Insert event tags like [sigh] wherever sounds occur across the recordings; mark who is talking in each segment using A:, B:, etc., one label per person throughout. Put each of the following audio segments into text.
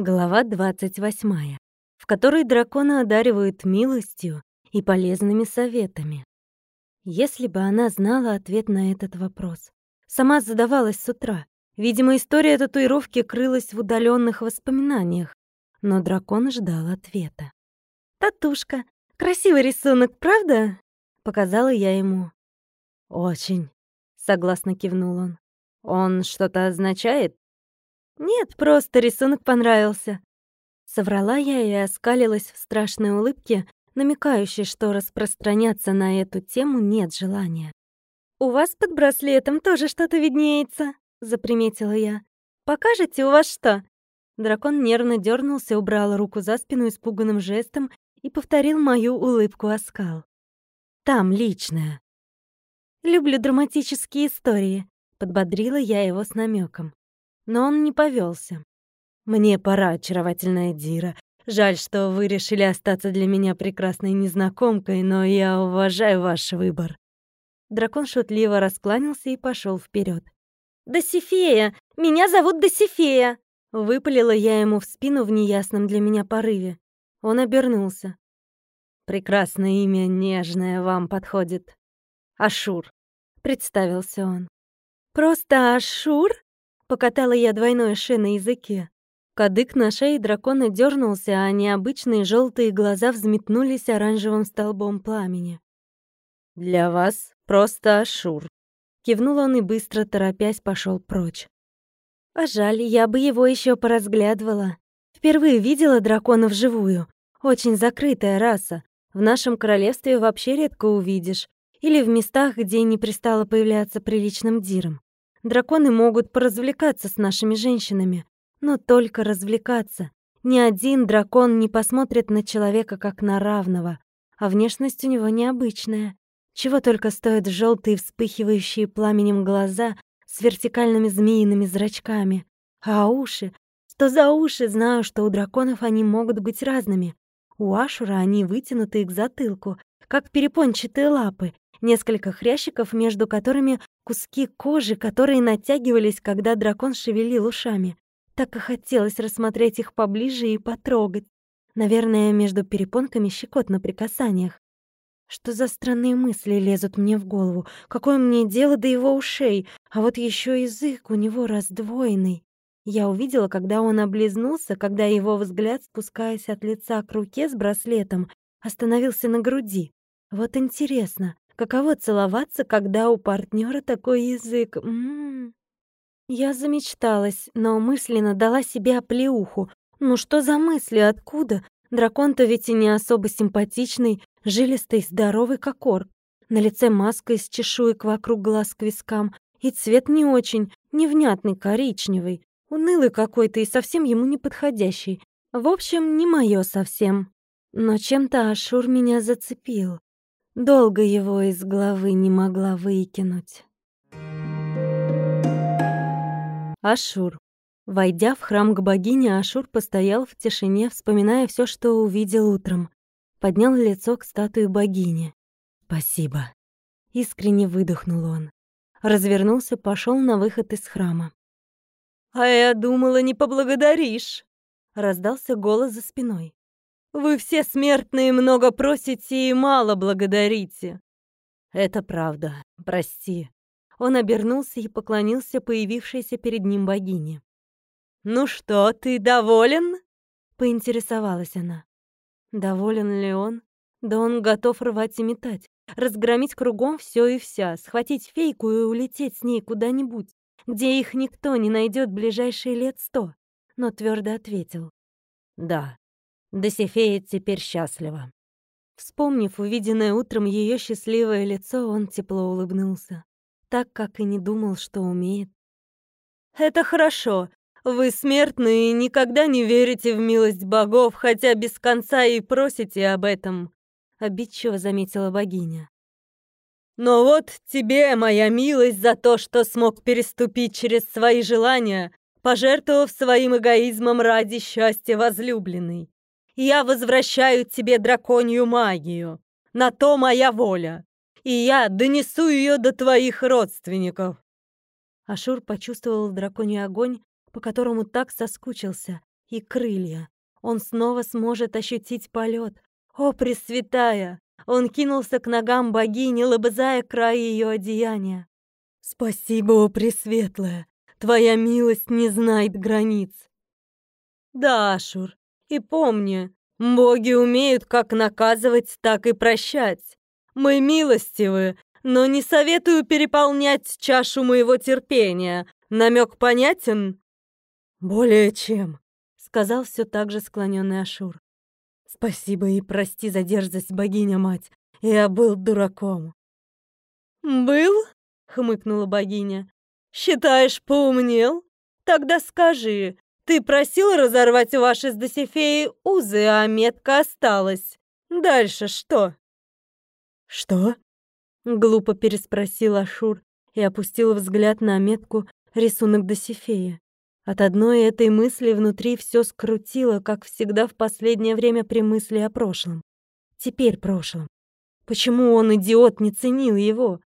A: Глава 28, в которой дракона одаривают милостью и полезными советами. Если бы она знала ответ на этот вопрос. Сама задавалась с утра. Видимо, история татуировки крылась в удаленных воспоминаниях, но дракон ждал ответа. «Татушка, красивый рисунок, правда?» — показала я ему.
B: «Очень», — согласно кивнул он. «Он что-то означает?»
A: «Нет, просто рисунок понравился». Соврала я и оскалилась в страшной улыбке, намекающей, что распространяться на эту тему нет желания. «У вас под браслетом тоже что-то виднеется», — заприметила я. «Покажете, у вас что?» Дракон нервно дернулся, убрал руку за спину испуганным жестом и повторил мою улыбку-оскал. «Там личное». «Люблю драматические истории», — подбодрила я его с намеком но он не повелся. «Мне пора, очаровательная Дира. Жаль, что вы решили остаться для меня прекрасной незнакомкой, но я уважаю ваш выбор». Дракон шутливо раскланялся и пошел вперед. «Досифея! Меня зовут Досифея!» Выпалила я ему в спину в неясном для меня порыве. Он обернулся. «Прекрасное имя, нежное, вам подходит. Ашур», — представился он. «Просто Ашур?» Покатала я двойное ше на языке. Кадык на шее дракона дернулся, а необычные желтые глаза взметнулись оранжевым столбом пламени. «Для вас просто Ашур», — кивнул он и быстро, торопясь, пошел прочь. А жаль, я бы его еще поразглядывала. Впервые видела дракона вживую. Очень закрытая раса. В нашем королевстве вообще редко увидишь. Или в местах, где не пристало появляться приличным диром. Драконы могут поразвлекаться с нашими женщинами, но только развлекаться. Ни один дракон не посмотрит на человека как на равного, а внешность у него необычная. Чего только стоят желтые вспыхивающие пламенем глаза с вертикальными змеиными зрачками. А уши? Что за уши? Знаю, что у драконов они могут быть разными. У Ашура они вытянутые к затылку, как перепончатые лапы, несколько хрящиков, между которыми куски кожи, которые натягивались, когда дракон шевелил ушами. Так и хотелось рассмотреть их поближе и потрогать. Наверное, между перепонками щекотно при касаниях. Что за странные мысли лезут мне в голову? Какое мне дело до его ушей? А вот еще язык у него раздвоенный. Я увидела, когда он облизнулся, когда его взгляд, спускаясь от лица к руке с браслетом, остановился на груди. Вот интересно, Каково целоваться, когда у партнера такой язык? М -м -м. Я замечталась, но мысленно дала себе оплеуху. Ну что за мысли, откуда? Дракон-то ведь и не особо симпатичный, жилистый, здоровый, как орк. На лице маска из чешуек вокруг глаз к вискам, и цвет не очень, невнятный, коричневый, унылый какой-то и совсем ему не подходящий. В общем, не моё совсем. Но чем-то Ашур меня зацепил. Долго его из головы не могла выкинуть. Ашур. Войдя в храм к богине, Ашур постоял в тишине, вспоминая все, что увидел утром. Поднял лицо к статуе богини. «Спасибо». Искренне выдохнул он. Развернулся, пошел на выход из храма.
B: «А я думала, не поблагодаришь!»
A: Раздался голос за спиной.
B: Вы все смертные много просите и мало благодарите.
A: Это правда. Прости. Он обернулся и поклонился появившейся перед ним богине.
B: Ну что, ты доволен?
A: поинтересовалась она. Доволен ли он? Да он готов рвать и метать, разгромить кругом все и вся, схватить фейку и улететь с ней куда-нибудь, где их никто не найдет ближайшие лет сто. Но твердо ответил: "Да, Досифея теперь счастлива. Вспомнив увиденное утром ее счастливое лицо, он тепло улыбнулся, так как и не думал, что умеет.
B: «Это хорошо. Вы смертные и никогда не верите в милость богов, хотя без конца и просите об этом», —
A: обидчиво заметила богиня.
B: «Но вот тебе моя милость за то, что смог переступить через свои желания, пожертвовав своим эгоизмом ради счастья возлюбленной. Я возвращаю тебе драконью магию. На то моя воля. И я донесу ее до твоих родственников.
A: Ашур почувствовал драконий огонь, по которому так соскучился, и крылья. Он снова сможет ощутить полет. О, Пресвятая! Он кинулся к ногам богини, лобызая край ее одеяния. «Спасибо, о Пресветлая! Твоя милость не знает границ!»
B: «Да, Ашур, и помни, боги умеют как наказывать, так и прощать. Мы милостивы, но не советую переполнять чашу моего терпения. Намек понятен?»
A: «Более чем», — сказал все так же склоненный Ашур. «Спасибо и прости за дерзость, богиня-мать. Я был дураком».
B: «Был?» — хмыкнула богиня. «Считаешь, поумнел? Тогда скажи, ты просил разорвать ваши с Досифеей узы, а метка осталась. Дальше что?»
A: «Что?» — глупо переспросил Ашур и опустил взгляд на метку рисунок Досифея. От одной этой мысли внутри все скрутило, как всегда в последнее время при мысли о прошлом. Теперь прошлом. Почему он, идиот, не ценил его?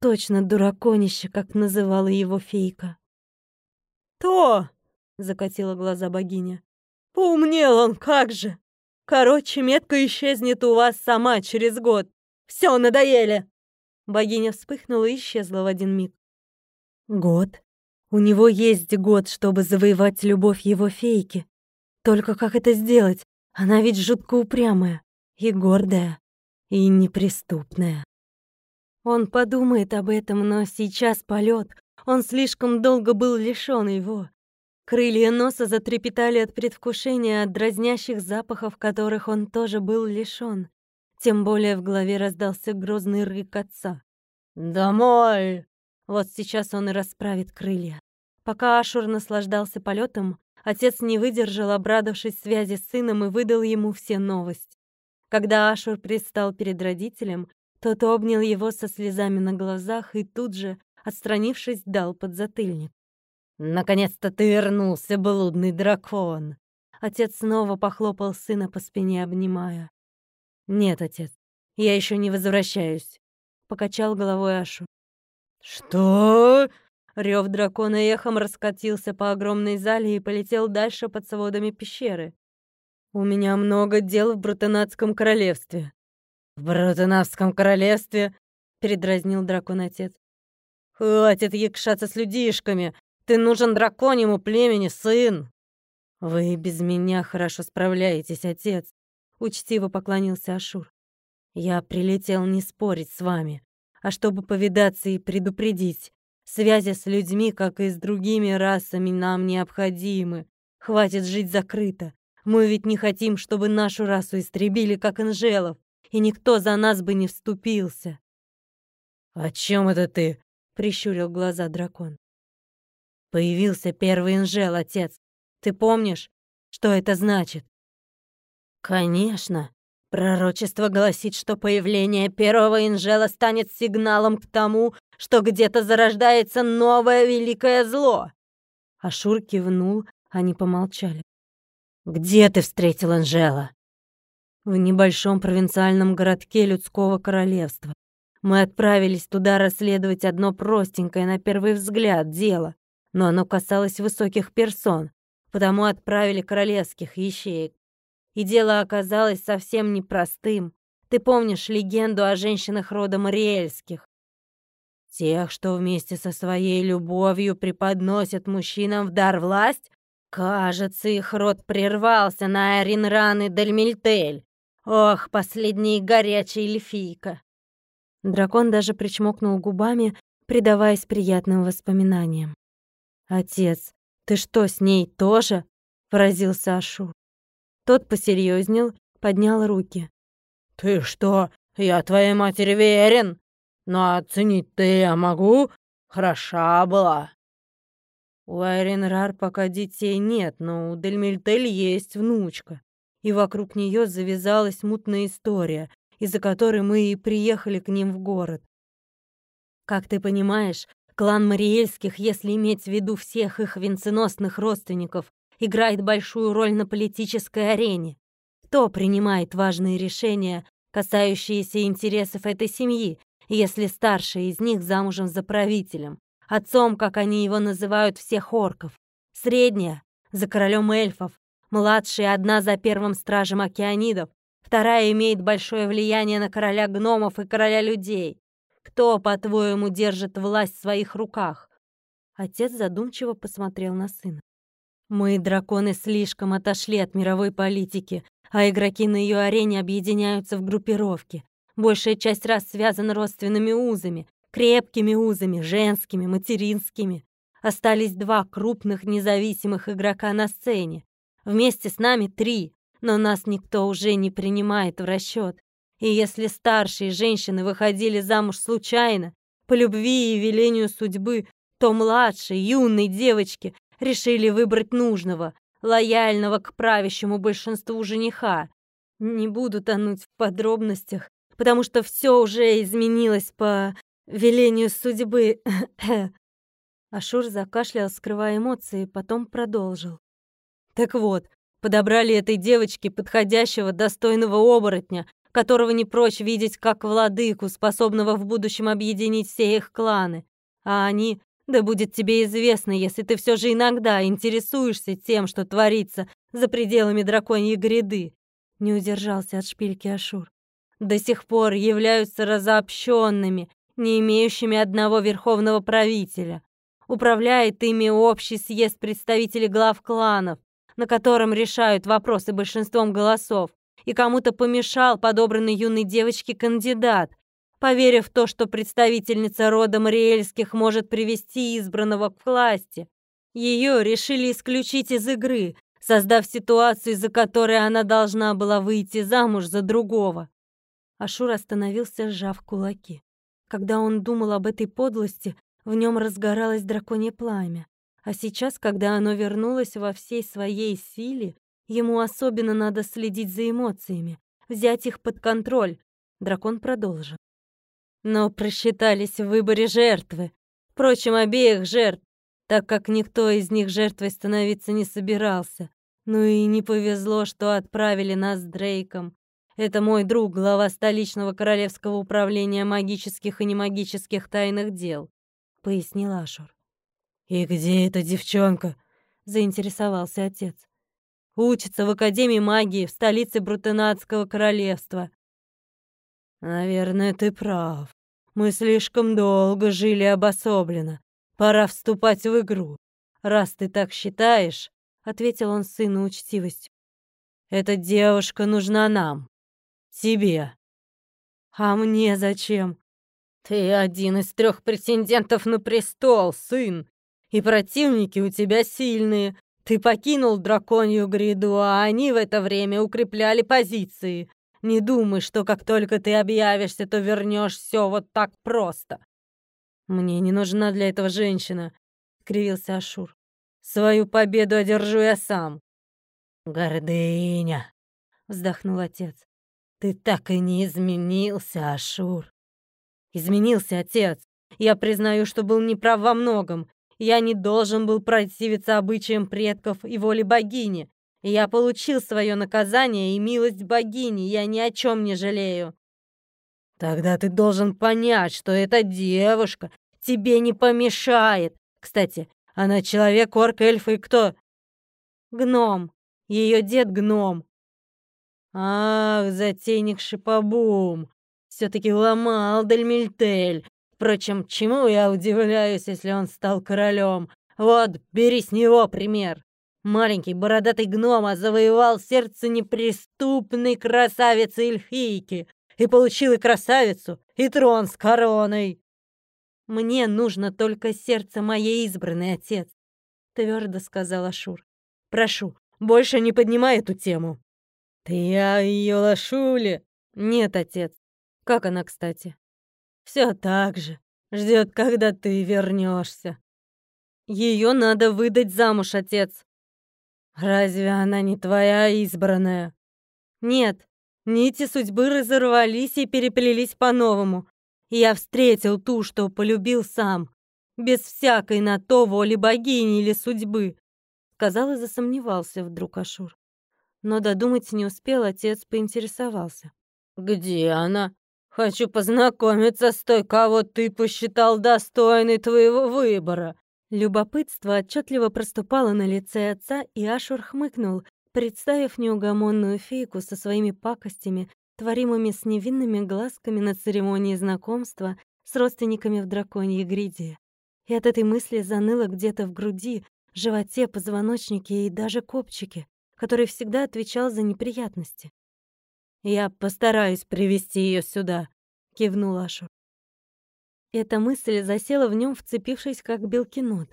A: Точно дураконище, как называла его фейка.
B: «То!» — закатила глаза богиня. «Поумнел он, как же! Короче, метка исчезнет у вас сама через год. Все, надоели!» Богиня вспыхнула и исчезла в один миг.
A: «Год? У него есть год, чтобы завоевать любовь его фейки. Только как это сделать? Она ведь жутко упрямая и гордая, и неприступная. Он подумает об этом, но сейчас полет. Он слишком долго был лишён его. Крылья носа затрепетали от предвкушения, от дразнящих запахов, которых он тоже был лишён. Тем более в голове раздался грозный рык отца.
B: «Домой!»
A: Вот сейчас он и расправит крылья. Пока Ашур наслаждался полетом, отец не выдержал, обрадовавшись связи с сыном, и выдал ему все новости. Когда Ашур предстал перед родителем, тот обнял его со слезами на глазах и тут же, отстранившись, дал подзатыльник.
B: «Наконец-то ты вернулся, блудный дракон!»
A: Отец снова похлопал сына по спине, обнимая. «Нет, отец, я еще не возвращаюсь», — покачал головой Ашу.
B: «Что?»
A: Рев дракона эхом раскатился по огромной зале и полетел дальше под сводами пещеры. «У меня много дел в Брутенатском королевстве».
B: «В Брутенатском королевстве?» — передразнил дракон отец. «Хватит якшаться с людишками! Ты нужен драконьему племени, сын!»
A: «Вы без меня хорошо справляетесь, отец», — учтиво поклонился Ашур. «Я прилетел не спорить с вами а чтобы повидаться и предупредить. Связи с людьми, как и с другими расами, нам необходимы. Хватит жить закрыто. Мы ведь не хотим, чтобы нашу расу истребили, как инжелов, и никто за нас бы не вступился.
B: «О чем это ты?» — прищурил глаза дракон.
A: «Появился первый инжел, отец. Ты помнишь, что это значит?»
B: «Конечно. Пророчество гласит, что появление первого инжела станет сигналом к тому, что где-то зарождается новое великое зло.
A: Ашур кивнул, они помолчали.
B: «Где ты встретил Анжела?»
A: «В небольшом провинциальном городке людского королевства. Мы отправились туда расследовать одно простенькое на первый взгляд дело, но оно касалось высоких персон, потому отправили королевских ищеек. И дело оказалось совсем непростым. Ты помнишь легенду о женщинах рода Мариэльских? Тех, что вместе со своей любовью преподносят мужчинам в дар власть? Кажется, их род прервался на Аринран и Дельмильтель. Ох, последняя горячая эльфийка. Дракон даже причмокнул губами, предаваясь приятным воспоминаниям. «Отец, ты что, с ней тоже?» — поразился Ашу. Тот посерьезнел, поднял руки.
B: «Ты что, я твоей матери верен? Но оценить-то я могу? Хороша была».
A: У Айренрар пока детей нет, но у Дельмильтель есть внучка. И вокруг нее завязалась мутная история, из-за которой мы и приехали к ним в город. Как ты понимаешь, клан Мариэльских, если иметь в виду всех их венценосных родственников, играет большую роль на политической арене. Кто принимает важные решения, касающиеся интересов этой семьи, если старшая из них замужем за правителем, отцом, как они его называют, всех орков, средняя — за королем эльфов, Младшая одна за первым стражем океанидов, вторая имеет большое влияние на короля гномов и короля людей. Кто, по-твоему, держит власть в своих руках?» Отец задумчиво посмотрел на сына. «Мы, драконы, слишком отошли от мировой политики, а игроки на ее арене объединяются в группировки. Большая часть раз связана родственными узами, крепкими узами, женскими, материнскими. Остались два крупных независимых игрока на сцене. Вместе с нами три, но нас никто уже не принимает в расчет. И если старшие женщины выходили замуж случайно, по любви и велению судьбы, то младшие, юные девочки решили выбрать нужного, лояльного к правящему большинству жениха. Не буду тонуть в подробностях, потому что все уже изменилось по велению судьбы. [coughs] Ашур закашлял, скрывая эмоции, потом продолжил. Так вот, подобрали этой девочке подходящего, достойного оборотня, которого не прочь видеть как владыку, способного в будущем объединить все их кланы. А они да будет тебе известно, если ты все же иногда интересуешься тем, что творится за пределами драконьей гряды. Не удержался от шпильки Ашур. До сих пор являются разобщенными, не имеющими одного верховного правителя. Управляет ими общий съезд представителей глав кланов, на котором решают вопросы большинством голосов, и кому-то помешал подобранный юной девочке кандидат, поверив в то, что представительница рода Мариэльских может привести избранного к власти. Ее решили исключить из игры, создав ситуацию, из-за которой она должна была выйти замуж за другого. Ашур остановился, сжав кулаки. Когда он думал об этой подлости, в нем разгоралось драконье пламя. А сейчас, когда оно вернулось во всей своей силе, ему особенно надо следить за эмоциями, взять их под контроль. Дракон продолжил но просчитались в выборе жертвы. Впрочем, обеих жертв, так как никто из них жертвой становиться не собирался. Ну и не повезло, что отправили нас с Дрейком. Это мой друг, глава столичного королевского управления магических и немагических тайных дел, пояснил Ашур. И где эта девчонка? заинтересовался отец. Учится в Академии магии в столице Брутенатского королевства. Наверное, ты прав. Мы слишком долго жили обособленно. Пора вступать в игру. Раз ты так считаешь, ответил он сыну учтивостью. Эта девушка нужна нам. Тебе. А мне зачем? Ты один из трех претендентов на престол, сын. И противники у тебя сильные. Ты покинул драконью гряду, а они в это время укрепляли позиции. Не думай, что как только ты объявишься, то вернешь все вот так просто. Мне не нужна для этого женщина, кривился Ашур. Свою победу одержу я сам. Гордыня, вздохнул отец. Ты так и не изменился, Ашур. Изменился, отец. Я признаю, что был неправ во многом. Я не должен был противиться обычаям предков и воле богини. Я получил свое наказание и милость богини, я ни о чем не жалею. Тогда ты должен понять, что эта девушка тебе не помешает. Кстати, она человек, орк, эльф и кто? Гном. Ее дед гном. Ах, затейник Шипобум. Все-таки ломал Дельмильтель. Впрочем, чему я удивляюсь, если он стал королем? Вот, бери с него пример. Маленький бородатый гном завоевал сердце неприступной красавицы эльфийки и получил и красавицу, и трон с короной. «Мне нужно только сердце моей избранной, отец», — твердо сказал Ашур. «Прошу, больше не поднимай эту тему». «Ты о ее лошуле?» «Нет, отец. Как она, кстати?» «Все так же. Ждет, когда ты вернешься. Ее надо выдать замуж, отец. Разве она не твоя избранная? Нет, нити судьбы разорвались и переплелись по-новому. Я встретил ту, что полюбил сам, без всякой на то воли богини или судьбы. Сказал и засомневался вдруг Ашур. Но додумать не успел, отец поинтересовался. «Где она? Хочу познакомиться с той, кого ты посчитал достойной твоего выбора». Любопытство отчетливо проступало на лице отца, и Ашур хмыкнул, Представив неугомонную фейку со своими пакостями, творимыми с невинными глазками на церемонии знакомства с родственниками в драконьей гриде. И от этой мысли заныло где-то в груди, животе, позвоночнике и даже копчике, который всегда отвечал за неприятности.
B: «Я постараюсь привести ее сюда», — кивнул Ашу.
A: Эта мысль засела в нем, вцепившись как белкинот.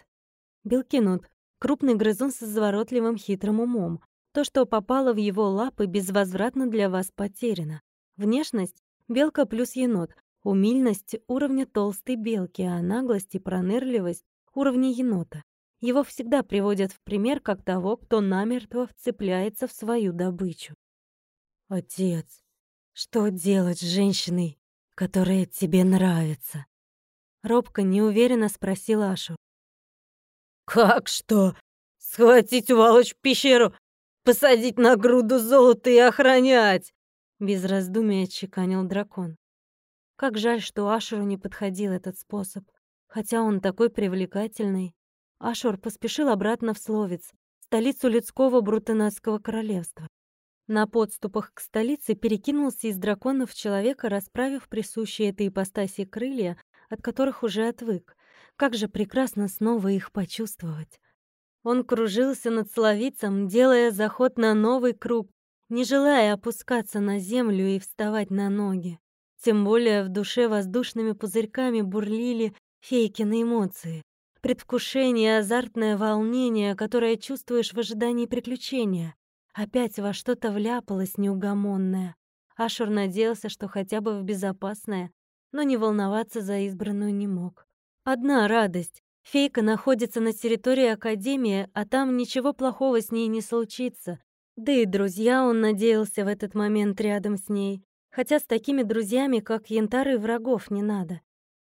A: Белкинот — крупный грызун с изворотливым хитрым умом. То, что попало в его лапы, безвозвратно для вас потеряно. Внешность — белка плюс енот. Умильность — уровня толстой белки, а наглость и пронырливость — уровня енота. Его всегда приводят в пример как того, кто намертво вцепляется в свою добычу.
B: «Отец, что делать с женщиной, которая тебе нравится?»
A: Робко неуверенно спросил Ашу.
B: «Как что? Схватить уволочь в пещеру, посадить на груду золота и охранять!»
A: Без раздумия отчеканил дракон. Как жаль, что Ашуру не подходил этот способ. Хотя он такой привлекательный. Ашур поспешил обратно в Словец, столицу людского брутанатского королевства. На подступах к столице перекинулся из дракона в человека, расправив присущие этой ипостаси крылья, от которых уже отвык. Как же прекрасно снова их почувствовать. Он кружился над словицем, делая заход на новый круг, не желая опускаться на землю и вставать на ноги. Тем более в душе воздушными пузырьками бурлили фейкины эмоции. Предвкушение, азартное волнение, которое чувствуешь в ожидании приключения. Опять во что-то вляпалась неугомонная. Ашур надеялся, что хотя бы в безопасное, но не волноваться за избранную не мог. Одна радость. Фейка находится на территории Академии, а там ничего плохого с ней не случится. Да и друзья он надеялся в этот момент рядом с ней. Хотя с такими друзьями, как Янтар, и врагов не надо.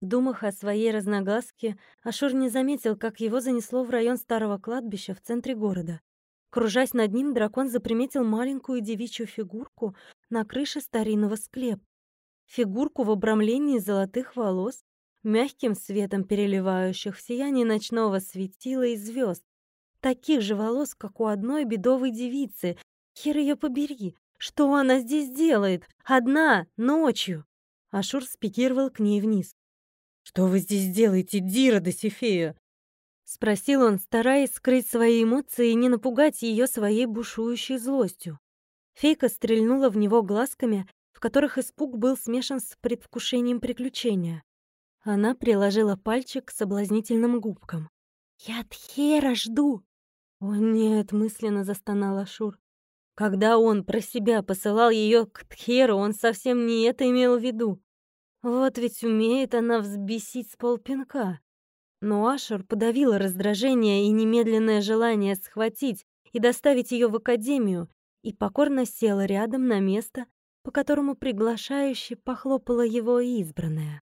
A: Думав о своей разногласке, Ашур не заметил, как его занесло в район старого кладбища в центре города. Кружась над ним, дракон заприметил маленькую девичью фигурку на крыше старинного склепа. Фигурку в обрамлении золотых волос, мягким светом переливающих в сиянии ночного светила и звезд. Таких же волос, как у одной бедовой девицы. Хер ее побери! Что она здесь делает? Одна, ночью!» Ашур спикировал к ней вниз.
B: «Что вы здесь делаете, Дира Досифея?»
A: Спросил он, стараясь скрыть свои эмоции и не напугать ее своей бушующей злостью. Фейка стрельнула в него глазками, в которых испуг был смешан с предвкушением приключения. Она приложила пальчик к соблазнительным губкам. «Я Тхера жду!» «О нет!» — мысленно застонал Ашур. Когда он про себя посылал ее к Тхеру, он совсем не это имел в виду. Вот ведь умеет она взбесить с полпинка. Но Ашер подавила раздражение и немедленное желание схватить и доставить ее в академию, и покорно села рядом на место, по которому приглашающе похлопала его избранная.